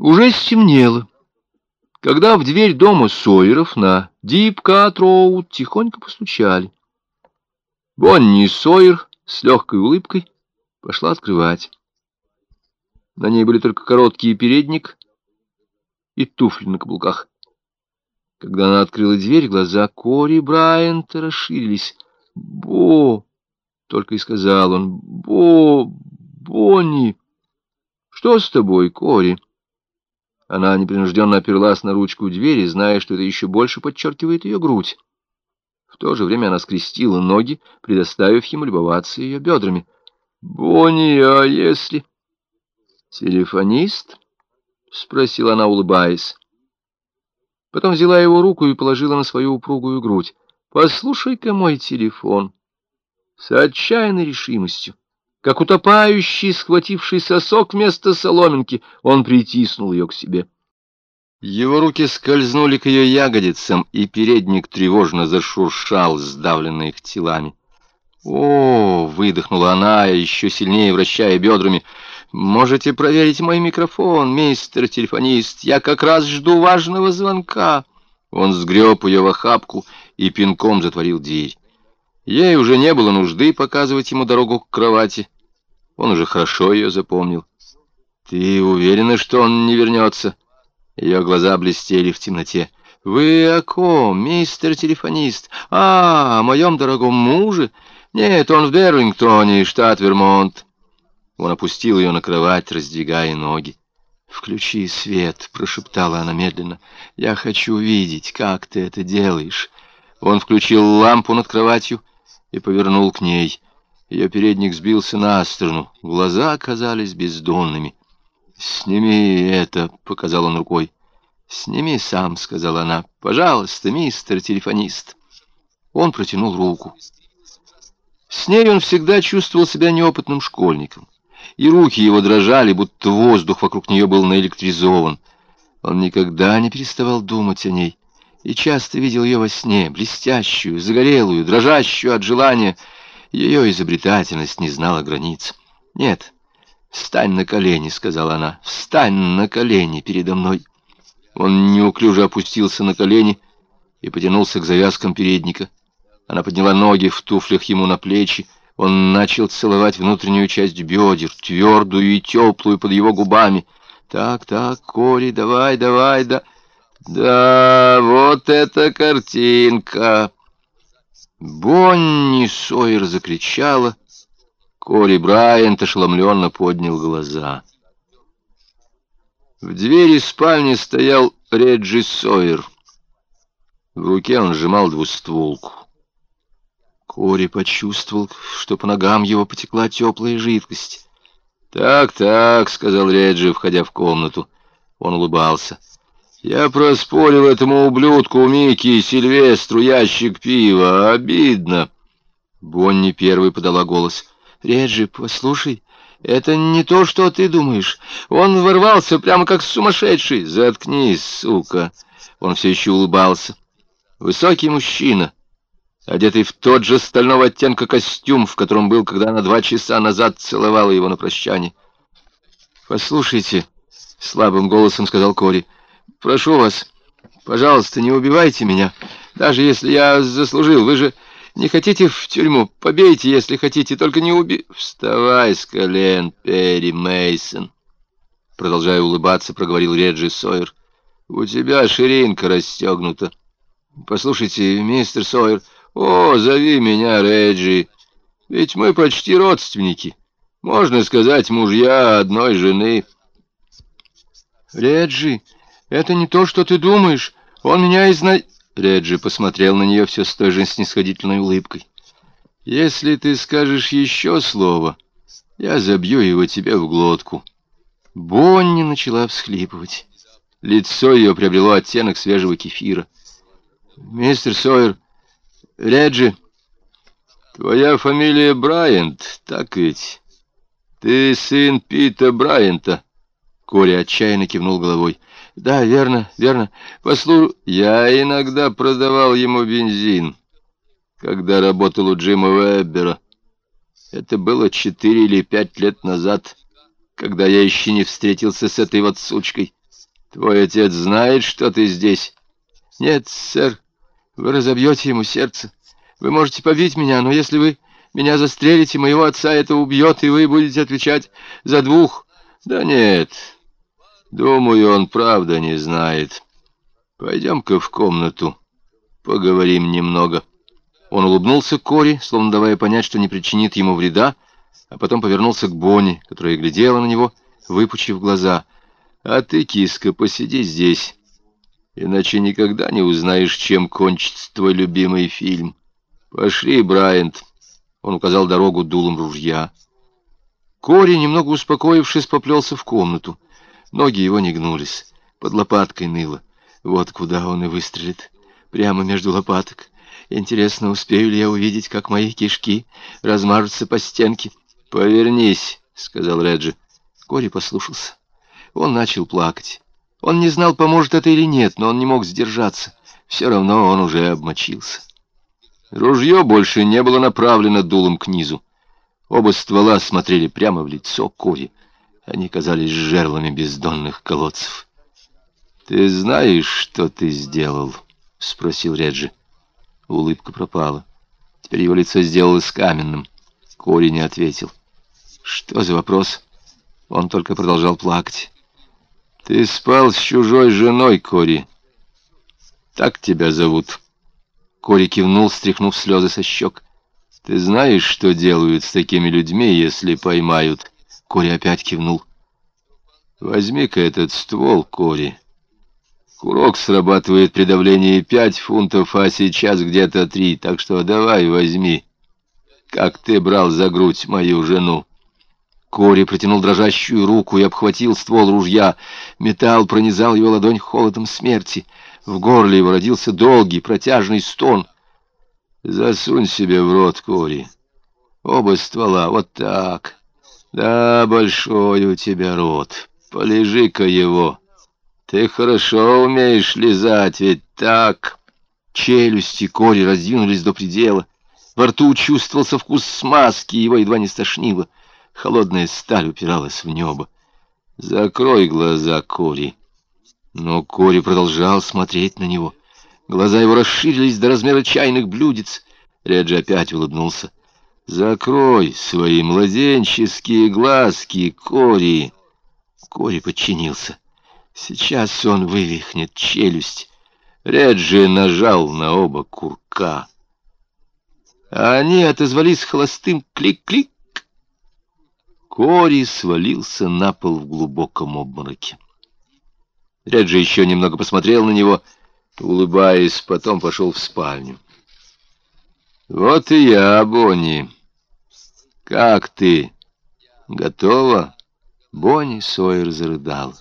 Уже стемнело, когда в дверь дома Сойеров на Дипкат-Роуд тихонько постучали. Бонни Сойер с легкой улыбкой пошла открывать. На ней были только короткий передник и туфли на каблуках. Когда она открыла дверь, глаза Кори Брайанта расширились. «Бо!» — только и сказал он. «Бо! Бонни!» «Что с тобой, Кори?» Она непринужденно оперлась на ручку двери, зная, что это еще больше подчеркивает ее грудь. В то же время она скрестила ноги, предоставив ему любоваться ее бедрами. «Бонни, а если...» «Телефонист?» — спросила она, улыбаясь. Потом взяла его руку и положила на свою упругую грудь. «Послушай-ка мой телефон». С отчаянной решимостью, как утопающий, схвативший сосок вместо соломинки, он притиснул ее к себе. Его руки скользнули к ее ягодицам, и передник тревожно зашуршал, сдавленный их телами. «О!» — выдохнула она, еще сильнее вращая бедрами. «Можете проверить мой микрофон, мистер телефонист. Я как раз жду важного звонка». Он сгреб ее в охапку и пинком затворил дверь. Ей уже не было нужды показывать ему дорогу к кровати. Он уже хорошо ее запомнил. «Ты уверена, что он не вернется?» Ее глаза блестели в темноте. «Вы о ком, мистер телефонист? А, о моем дорогом муже? Нет, он в Берлингтоне, штат Вермонт». Он опустил ее на кровать, раздвигая ноги. «Включи свет», — прошептала она медленно. «Я хочу видеть, как ты это делаешь». Он включил лампу над кроватью и повернул к ней. Ее передник сбился на сторону, глаза оказались бездонными. «Сними это», — показал он рукой. «Сними сам», — сказала она. «Пожалуйста, мистер телефонист». Он протянул руку. С ней он всегда чувствовал себя неопытным школьником, и руки его дрожали, будто воздух вокруг нее был наэлектризован. Он никогда не переставал думать о ней, и часто видел ее во сне, блестящую, загорелую, дрожащую от желания. Ее изобретательность не знала границ. «Нет, встань на колени», — сказала она, — «встань на колени передо мной». Он неуклюже опустился на колени и потянулся к завязкам передника. Она подняла ноги в туфлях ему на плечи. Он начал целовать внутреннюю часть бедер, твердую и теплую под его губами. «Так, так, Кори, давай, давай, да...» «Да, вот эта картинка!» Бонни Сойер закричала. Кори Брайант ошеломленно поднял глаза. В двери спальни стоял Реджи Сойер. В руке он сжимал двустволку. Кори почувствовал, что по ногам его потекла теплая жидкость. «Так, так», — сказал Реджи, входя в комнату. Он улыбался. «Я проспорил этому ублюдку Микки Сильвестру ящик пива. Обидно». Бонни первый подала голос. «Реджи, послушай, это не то, что ты думаешь. Он ворвался прямо как сумасшедший. Заткнись, сука. Он все еще улыбался. Высокий мужчина, одетый в тот же стального оттенка костюм, в котором был, когда она два часа назад целовала его на прощание. «Послушайте», — слабым голосом сказал Кори, — «прошу вас, пожалуйста, не убивайте меня, даже если я заслужил. Вы же...» Не хотите в тюрьму? Побейте, если хотите, только не уби... Вставай с колен, Перри Мейсон. Продолжая улыбаться, проговорил Реджи Сойер. У тебя ширинка расстегнута. Послушайте, мистер Сойер, о, зови меня Реджи. Ведь мы почти родственники. Можно сказать, мужья одной жены. Реджи, это не то, что ты думаешь. Он меня изна... Реджи посмотрел на нее все с той же снисходительной улыбкой. «Если ты скажешь еще слово, я забью его тебе в глотку». Бонни начала всхлипывать. Лицо ее приобрело оттенок свежего кефира. «Мистер Сойер, Реджи, твоя фамилия Брайант, так ведь? Ты сын Пита Брайанта?» Коля отчаянно кивнул головой. «Да, верно, верно. Послу... Я иногда продавал ему бензин, когда работал у Джима Веббера. Это было четыре или пять лет назад. когда я еще не встретился с этой вот сучкой. Твой отец знает, что ты здесь? Нет, сэр, вы разобьете ему сердце. Вы можете побить меня, но если вы меня застрелите, моего отца это убьет, и вы будете отвечать за двух. Да нет, думаю, он правда не знает. Пойдем-ка в комнату, поговорим немного. Он улыбнулся Кори, словно давая понять, что не причинит ему вреда, а потом повернулся к Бонни, которая глядела на него, выпучив глаза. «А ты, киска, посиди здесь, иначе никогда не узнаешь, чем кончится твой любимый фильм. Пошли, Брайант!» Он указал дорогу дулом ружья. Кори, немного успокоившись, поплелся в комнату. Ноги его не гнулись, под лопаткой ныло. Вот куда он и выстрелит, прямо между лопаток. Интересно, успею ли я увидеть, как мои кишки размажутся по стенке? «Повернись», — сказал Реджи. Кори послушался. Он начал плакать. Он не знал, поможет это или нет, но он не мог сдержаться. Все равно он уже обмочился. Ружье больше не было направлено дулом к низу. Оба ствола смотрели прямо в лицо Кори. Они казались жерлами бездонных колодцев. «Ты знаешь, что ты сделал?» — спросил Реджи. Улыбка пропала. Теперь его лицо сделалось каменным. Кори не ответил. «Что за вопрос?» Он только продолжал плакать. «Ты спал с чужой женой, Кори. Так тебя зовут». Кори кивнул, стряхнув слезы со щек. «Ты знаешь, что делают с такими людьми, если поймают?» Кори опять кивнул. «Возьми-ка этот ствол, Кори. Курок срабатывает при давлении пять фунтов, а сейчас где-то три, так что давай возьми, как ты брал за грудь мою жену». Кори протянул дрожащую руку и обхватил ствол ружья. Металл пронизал его ладонь холодом смерти. В горле его родился долгий протяжный стон. «Засунь себе в рот, Кори. Оба ствола, вот так. Да, большой у тебя рот. Полежи-ка его». Ты хорошо умеешь лизать, ведь так. Челюсти Кори раздвинулись до предела. Во рту чувствовался вкус смазки, его едва не стошнило. Холодная сталь упиралась в небо. «Закрой глаза, Кори». Но Кори продолжал смотреть на него. Глаза его расширились до размера чайных блюдец. Реджи опять улыбнулся. «Закрой свои младенческие глазки, Кори!» Кори подчинился. Сейчас он вывихнет челюсть. Реджи нажал на оба курка. А они отозвались холостым клик-клик. Кори свалился на пол в глубоком обмороке. Реджи еще немного посмотрел на него, улыбаясь, потом пошел в спальню. «Вот и я, Бонни. Как ты? Готова?» Бонни Сойер зарыдал.